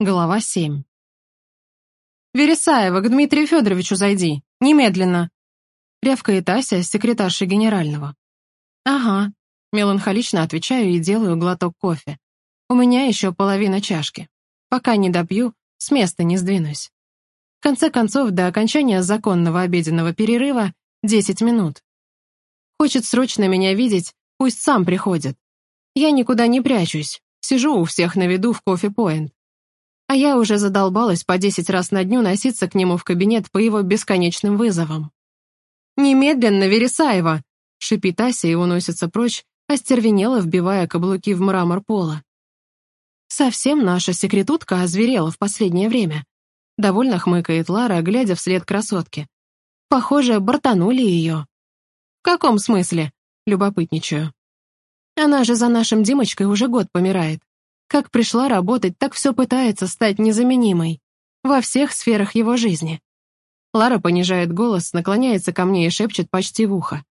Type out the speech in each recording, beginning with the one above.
Глава 7. «Вересаева, к Дмитрию Федоровичу зайди! Немедленно!» Рявкает Ася, секретарша генерального. «Ага», — меланхолично отвечаю и делаю глоток кофе. «У меня еще половина чашки. Пока не допью, с места не сдвинусь». В конце концов, до окончания законного обеденного перерыва 10 минут. Хочет срочно меня видеть, пусть сам приходит. Я никуда не прячусь, сижу у всех на виду в кофе-поинт. А я уже задолбалась по десять раз на дню носиться к нему в кабинет по его бесконечным вызовам. «Немедленно, Вересаева!» — шипит Ася и уносится прочь, остервенела, вбивая каблуки в мрамор пола. Совсем наша секретутка озверела в последнее время. Довольно хмыкает Лара, глядя вслед красотке. Похоже, бортанули ее. В каком смысле? Любопытничаю. Она же за нашим Димочкой уже год помирает. Как пришла работать, так все пытается стать незаменимой. Во всех сферах его жизни. Лара понижает голос, наклоняется ко мне и шепчет почти в ухо.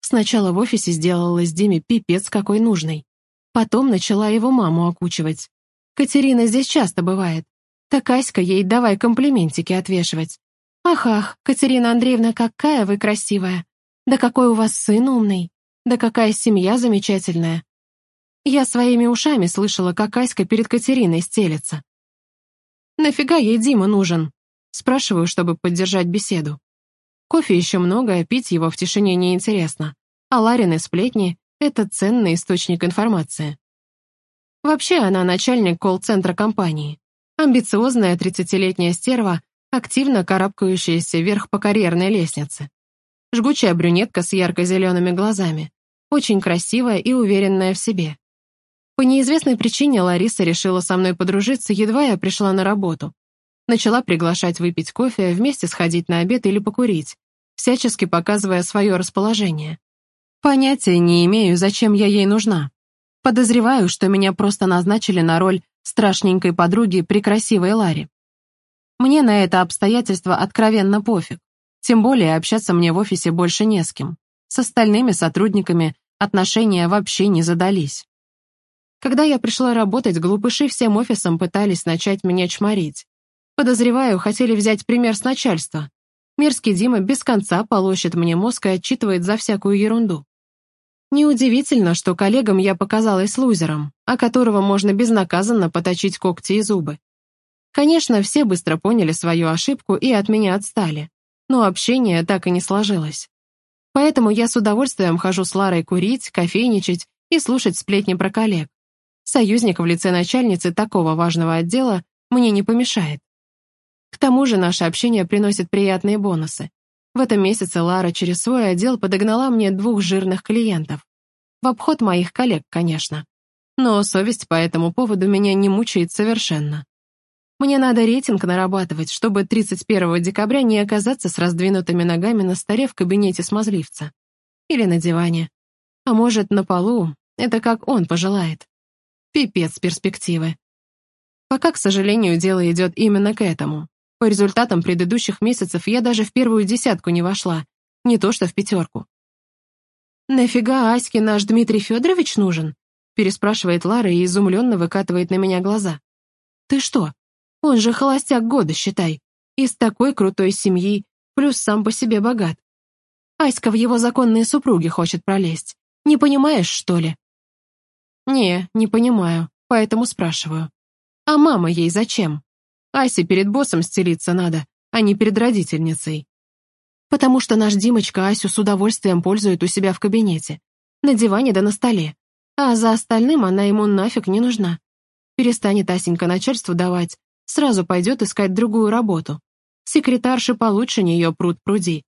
Сначала в офисе сделала с Диме пипец какой нужный. Потом начала его маму окучивать. Катерина здесь часто бывает. Так Аська ей давай комплиментики отвешивать. «Ах-ах, Катерина Андреевна, какая вы красивая! Да какой у вас сын умный! Да какая семья замечательная! Я своими ушами слышала, как Аська перед Катериной стелется. «Нафига ей Дима нужен?» Спрашиваю, чтобы поддержать беседу. Кофе еще много, а пить его в тишине неинтересно. А Ларины сплетни — это ценный источник информации. Вообще она начальник колл-центра компании. Амбициозная 30-летняя стерва, активно карабкающаяся вверх по карьерной лестнице. Жгучая брюнетка с ярко-зелеными глазами. Очень красивая и уверенная в себе. По неизвестной причине Лариса решила со мной подружиться, едва я пришла на работу. Начала приглашать выпить кофе, вместе сходить на обед или покурить, всячески показывая свое расположение. Понятия не имею, зачем я ей нужна. Подозреваю, что меня просто назначили на роль страшненькой подруги при красивой Ларе. Мне на это обстоятельство откровенно пофиг. Тем более общаться мне в офисе больше не с кем. С остальными сотрудниками отношения вообще не задались. Когда я пришла работать, глупыши всем офисом пытались начать меня чморить. Подозреваю, хотели взять пример с начальства. Мерзкий Дима без конца полощет мне мозг и отчитывает за всякую ерунду. Неудивительно, что коллегам я показалась лузером, о которого можно безнаказанно поточить когти и зубы. Конечно, все быстро поняли свою ошибку и от меня отстали, но общение так и не сложилось. Поэтому я с удовольствием хожу с Ларой курить, кофейничать и слушать сплетни про коллег. Союзник в лице начальницы такого важного отдела мне не помешает. К тому же наше общение приносит приятные бонусы. В этом месяце Лара через свой отдел подогнала мне двух жирных клиентов. В обход моих коллег, конечно. Но совесть по этому поводу меня не мучает совершенно. Мне надо рейтинг нарабатывать, чтобы 31 декабря не оказаться с раздвинутыми ногами на столе в кабинете смазливца. Или на диване. А может, на полу, это как он пожелает. Пипец перспективы. Пока, к сожалению, дело идет именно к этому. По результатам предыдущих месяцев я даже в первую десятку не вошла, не то что в пятерку. «Нафига Аське наш Дмитрий Федорович нужен?» переспрашивает Лара и изумленно выкатывает на меня глаза. «Ты что? Он же холостяк года, считай. Из такой крутой семьи, плюс сам по себе богат. Аська в его законные супруги хочет пролезть. Не понимаешь, что ли?» «Не, не понимаю, поэтому спрашиваю. А мама ей зачем? Асе перед боссом стелиться надо, а не перед родительницей. Потому что наш Димочка Асю с удовольствием пользует у себя в кабинете, на диване да на столе, а за остальным она ему нафиг не нужна. Перестанет Асенька начальству давать, сразу пойдет искать другую работу. Секретарши получше нее пруд пруди.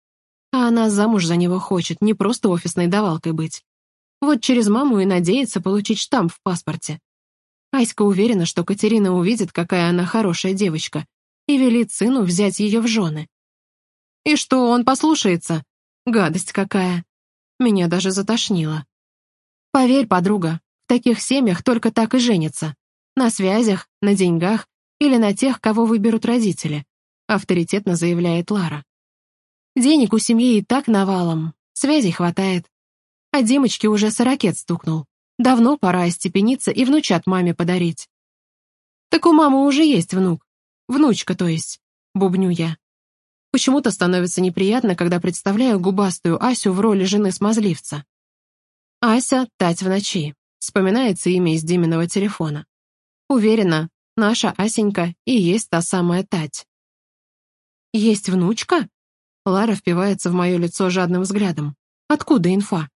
А она замуж за него хочет, не просто офисной давалкой быть. Вот через маму и надеется получить штамп в паспорте. Аська уверена, что Катерина увидит, какая она хорошая девочка, и велит сыну взять ее в жены. И что, он послушается? Гадость какая. Меня даже затошнило. Поверь, подруга, в таких семьях только так и женятся. На связях, на деньгах или на тех, кого выберут родители, авторитетно заявляет Лара. Денег у семьи и так навалом, связей хватает. А Димочке уже сорокет стукнул. Давно пора остепениться и внучат маме подарить. Так у мамы уже есть внук. Внучка, то есть. Бубню я. Почему-то становится неприятно, когда представляю губастую Асю в роли жены смазливца. Ася — Тать в ночи. Вспоминается имя из Диминого телефона. Уверена, наша Асенька и есть та самая Тать. «Есть внучка?» Лара впивается в мое лицо жадным взглядом. «Откуда инфа?»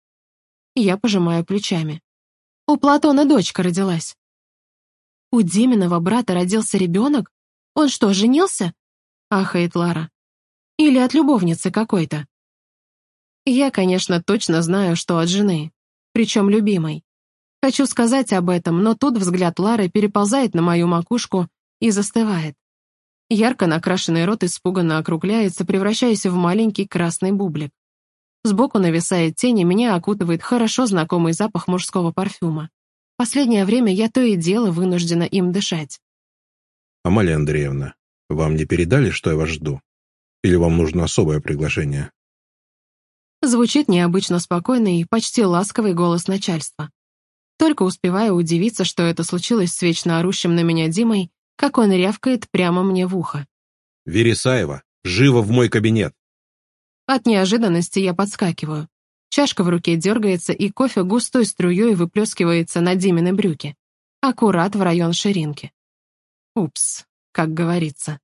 Я пожимаю плечами. «У Платона дочка родилась». «У Диминого брата родился ребенок? Он что, женился?» Ахает Лара. «Или от любовницы какой-то?» Я, конечно, точно знаю, что от жены, причем любимой. Хочу сказать об этом, но тут взгляд Лары переползает на мою макушку и застывает. Ярко накрашенный рот испуганно округляется, превращаясь в маленький красный бублик. Сбоку нависает тень, и меня окутывает хорошо знакомый запах мужского парфюма. Последнее время я то и дело вынуждена им дышать. «Амалия Андреевна, вам не передали, что я вас жду? Или вам нужно особое приглашение?» Звучит необычно спокойный и почти ласковый голос начальства. Только успеваю удивиться, что это случилось с вечно орущим на меня Димой, как он рявкает прямо мне в ухо. «Вересаева, живо в мой кабинет!» От неожиданности я подскакиваю. Чашка в руке дергается, и кофе густой струей выплескивается на Димины брюки. Аккурат в район ширинки. Упс, как говорится.